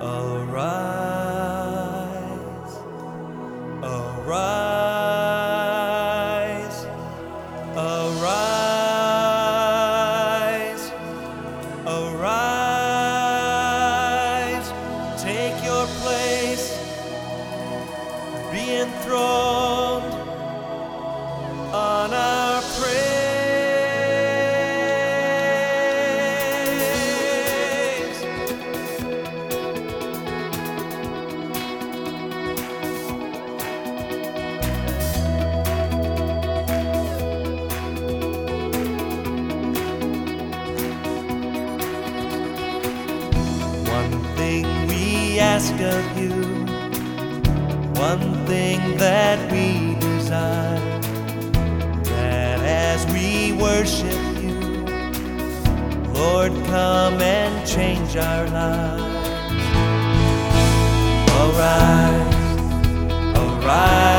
Arise, change our lives. Arise, arise,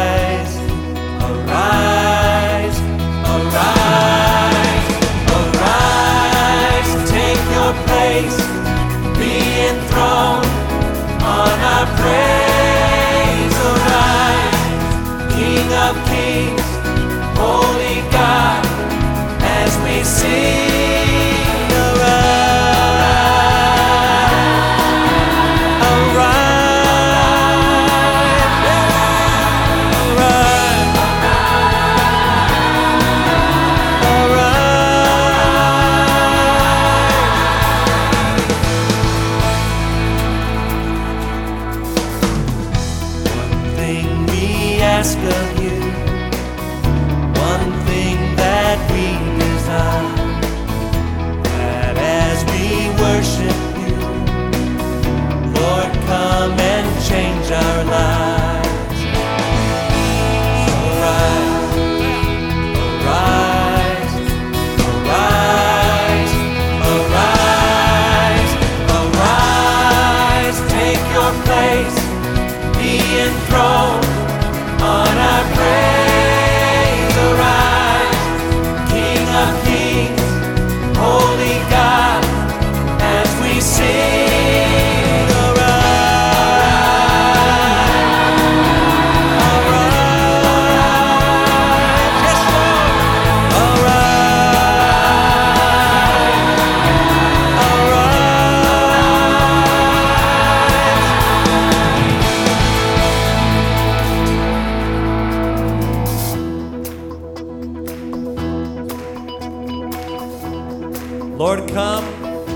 Lord, come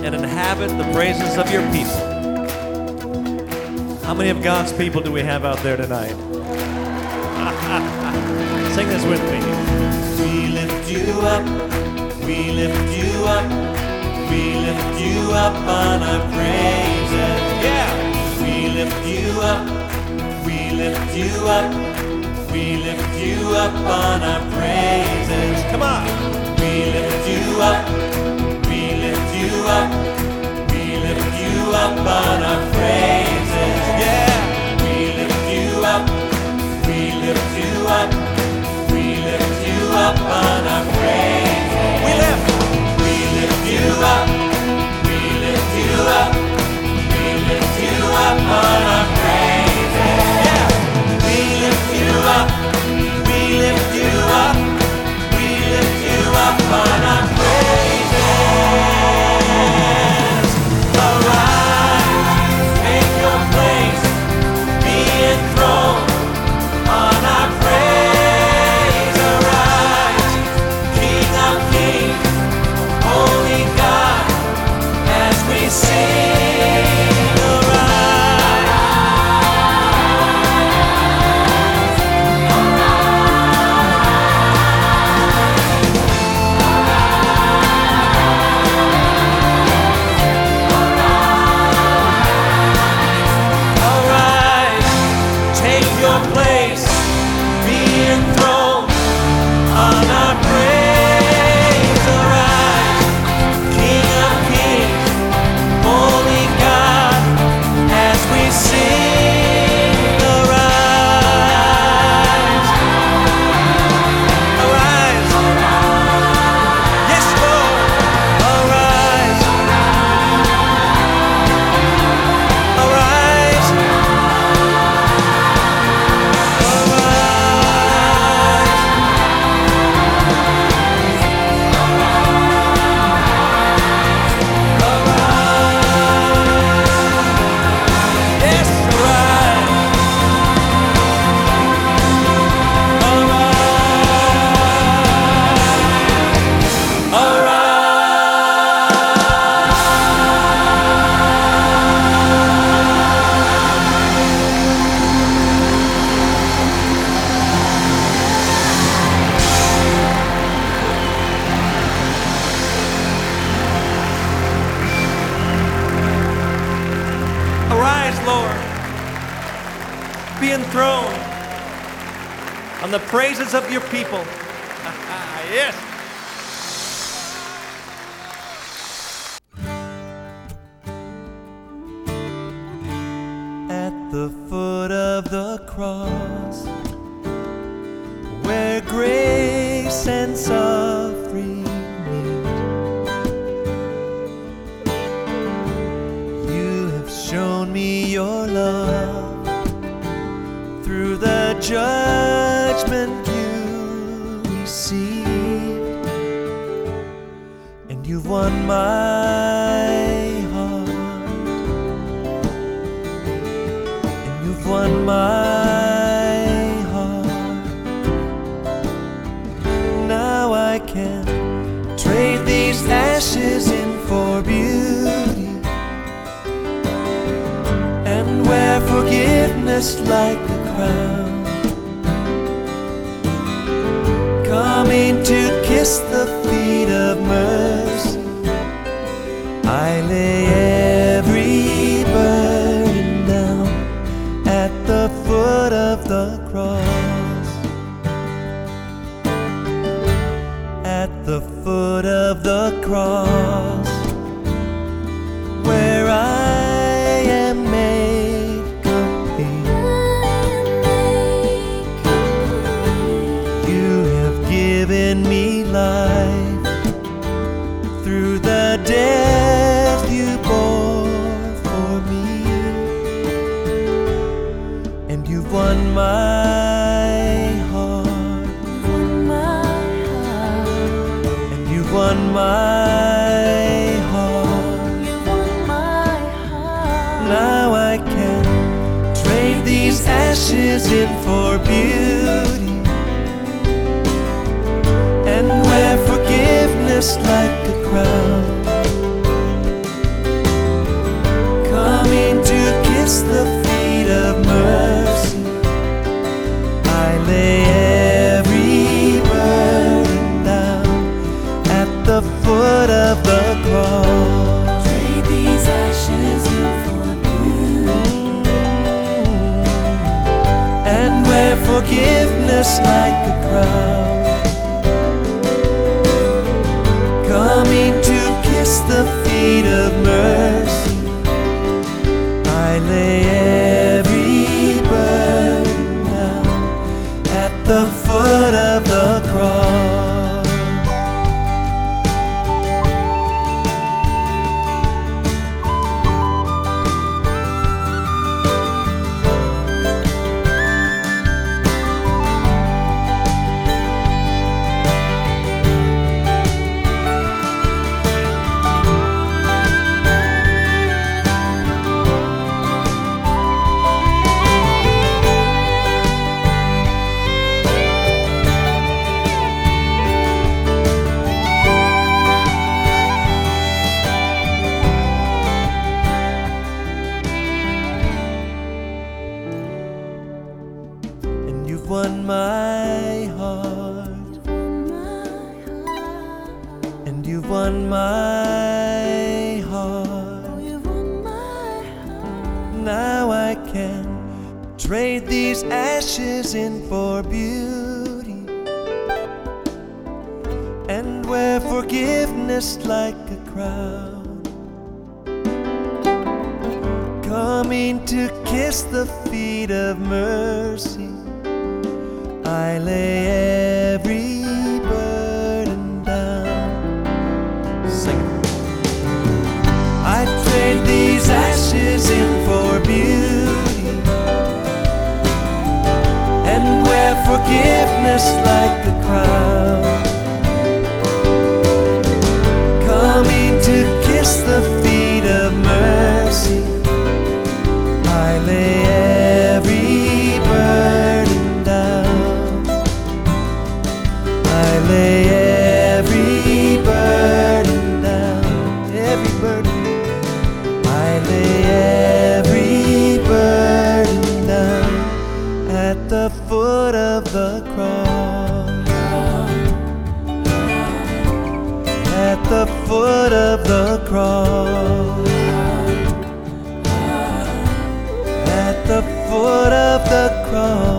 and inhabit the praises of your people. How many of God's people do we have out there tonight? Sing this with me. We lift you up, we lift you up, we lift you up on our praises. Yeah. We lift you up, we lift you up, we lift you up on our praises. Come on. We lift you up, you up, we lift you up on our praises. Yeah. We lift you up, we lift you up, we lift you up on our praises. We lift, we lift you up, we lift you up, we lift you up on our bom. Esse. kiss the feet of mercy. for beauty and wear forgiveness like a crown. just like a crowd. To kiss the feet of mercy, I lay every burden down. Sing. I trade these ashes in for beauty and wear forgiveness like a crown. The foot of the cross.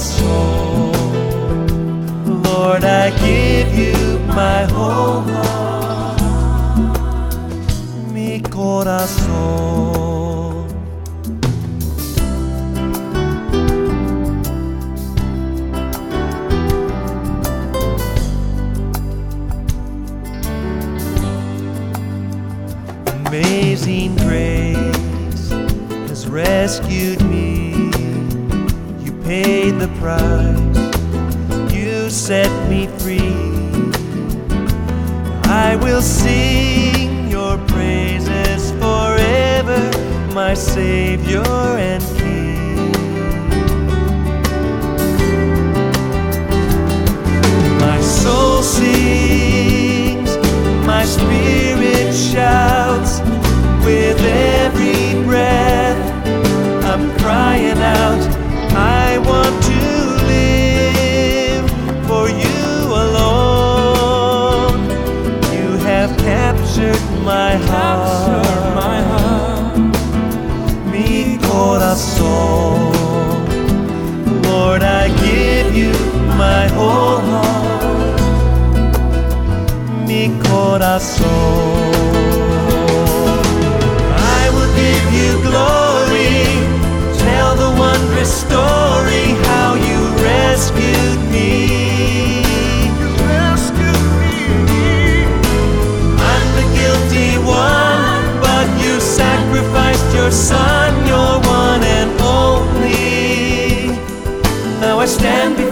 Corazón. Lord, I give you my whole heart. Mi corazón. Amazing grace has rescued me. Paid the price you set me free. I will sing your praises forever, my Savior and King. My soul sings, my spirit shouts with every breath. I'm crying out, want to live for you alone. You have captured my heart, my heart, mi corazón. Lord, I give you my whole heart, mi corazón. I will give you glory, your son, your one and only. Now I stand before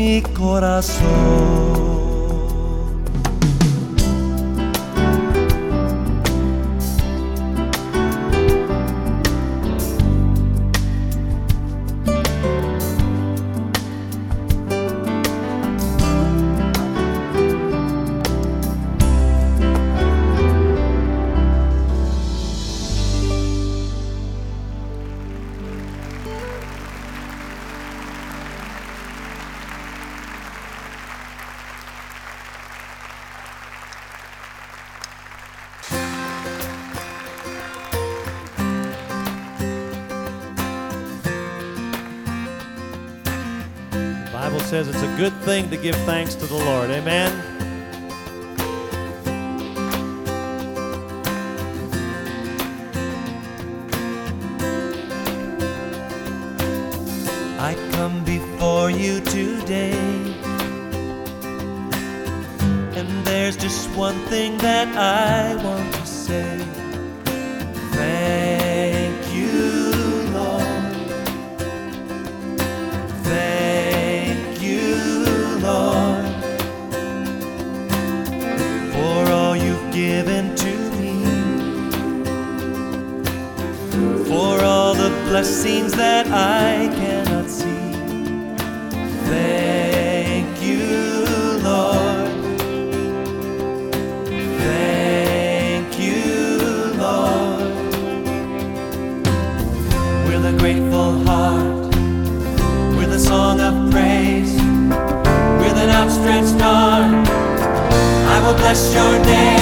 mi corazón. thing to give thanks to the Lord. Amen. I come before you today, and there's just one thing that I want to say. Thank the scenes that I cannot see. Thank you, Lord. Thank you, Lord. With a grateful heart, with a song of praise, with an outstretched arm, I will bless your name.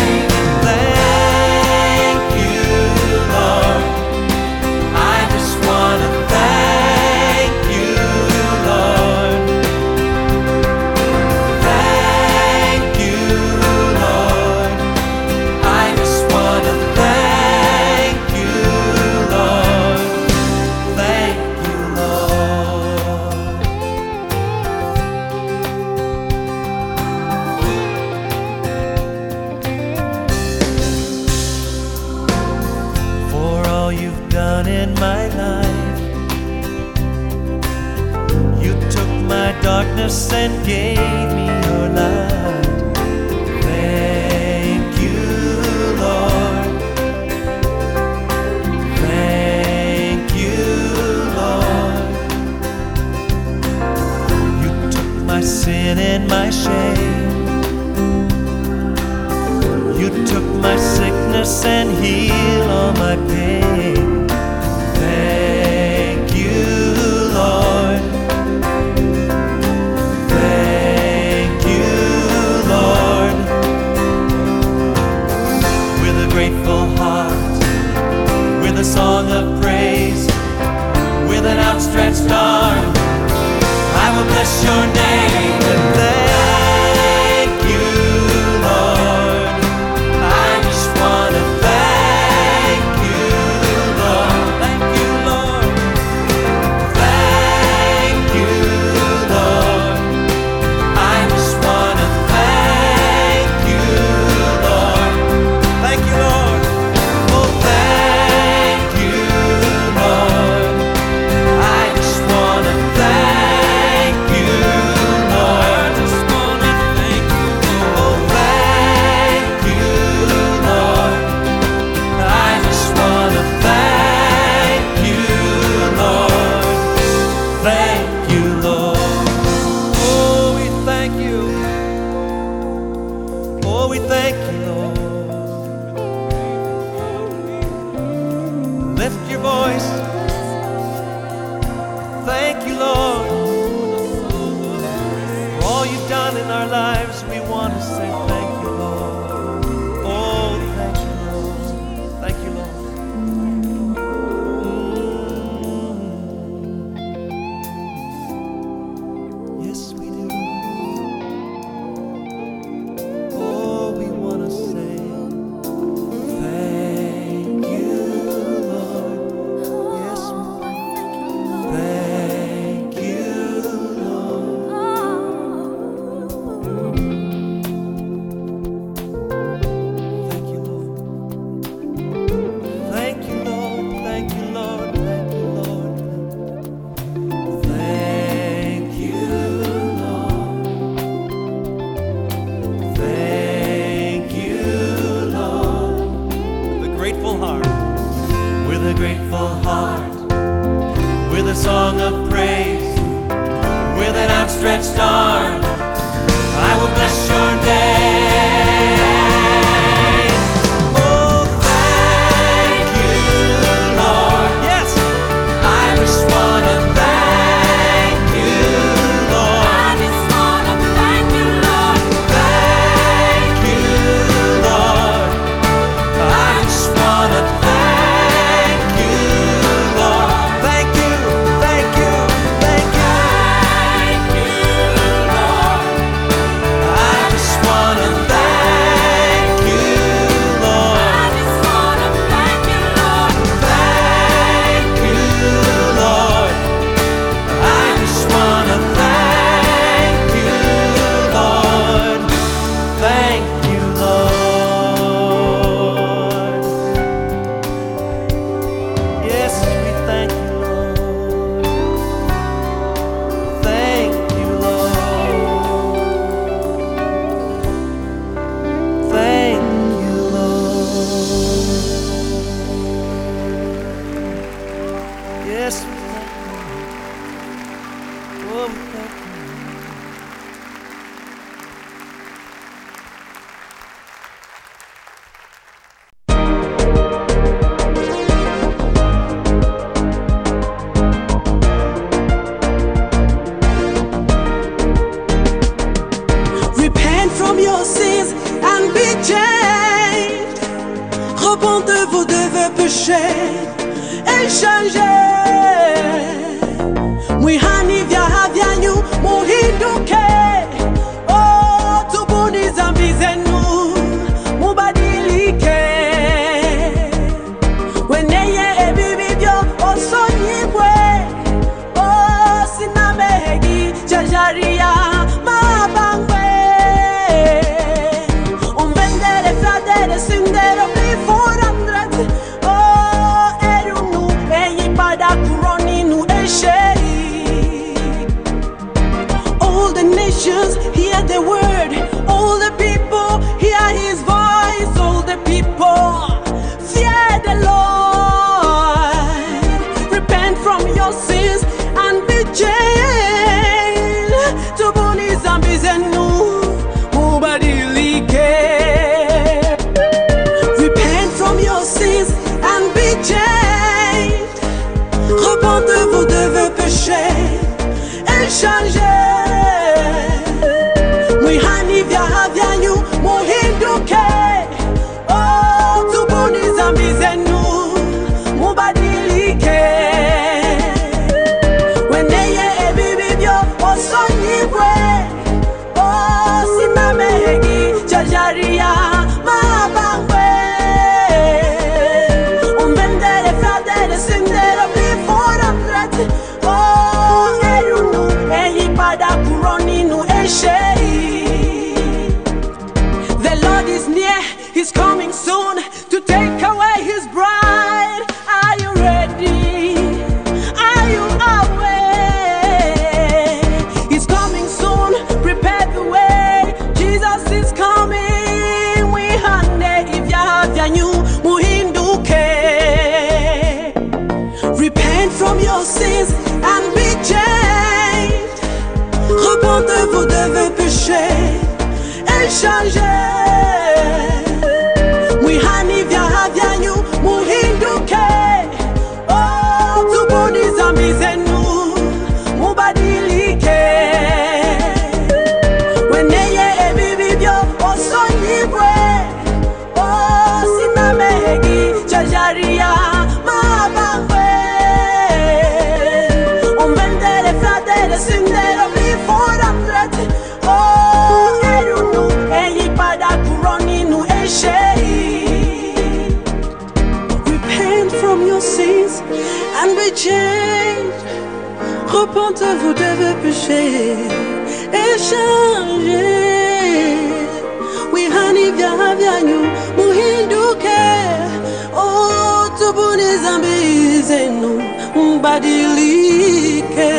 échanger, échanger. échanger, échanger. pente vous devez pêcher et changer. Oui, hani vya vyanyu muhinduke, oh tubuni zambi zenu mbadilike.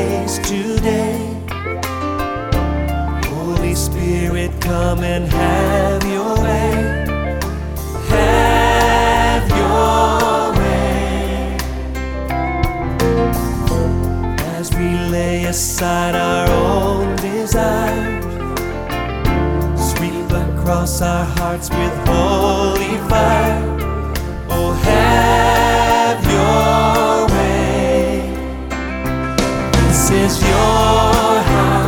place today. Holy Spirit, come and have your way. Have your way. As we lay aside our own desires, sweep across our hearts with holy fire. Oh, have is your house.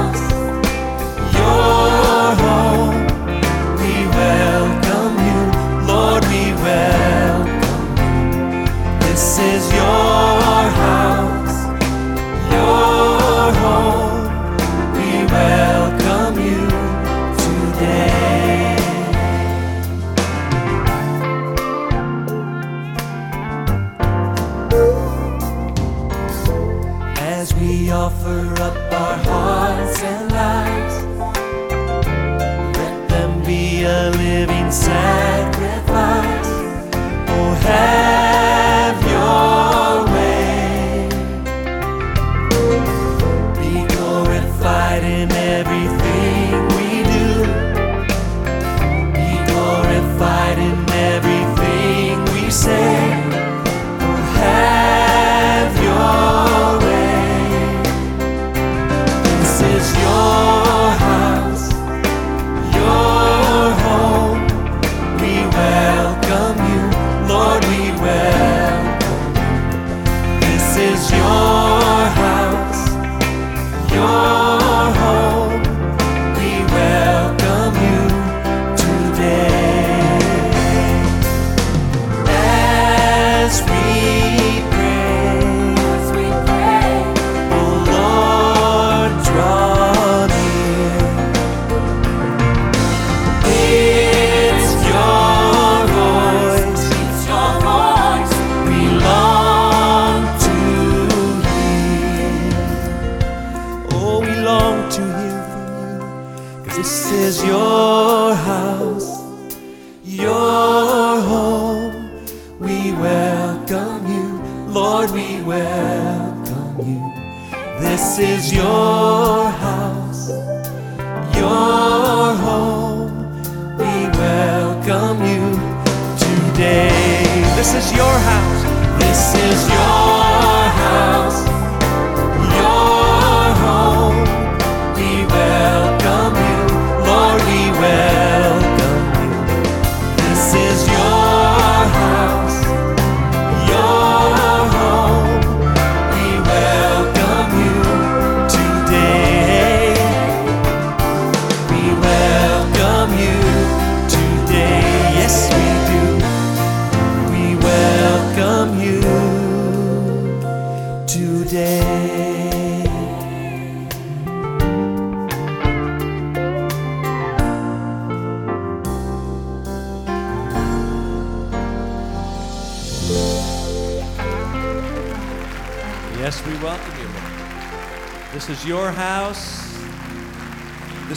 as we offer up our hearts and lives. Let them be a living sacrifice.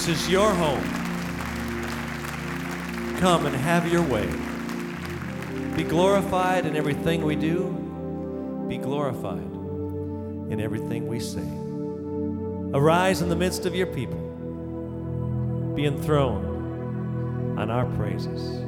This is your home. Come and have your way. Be glorified in everything we do, be glorified in everything we say. Arise in the midst of your people, be enthroned on our praises.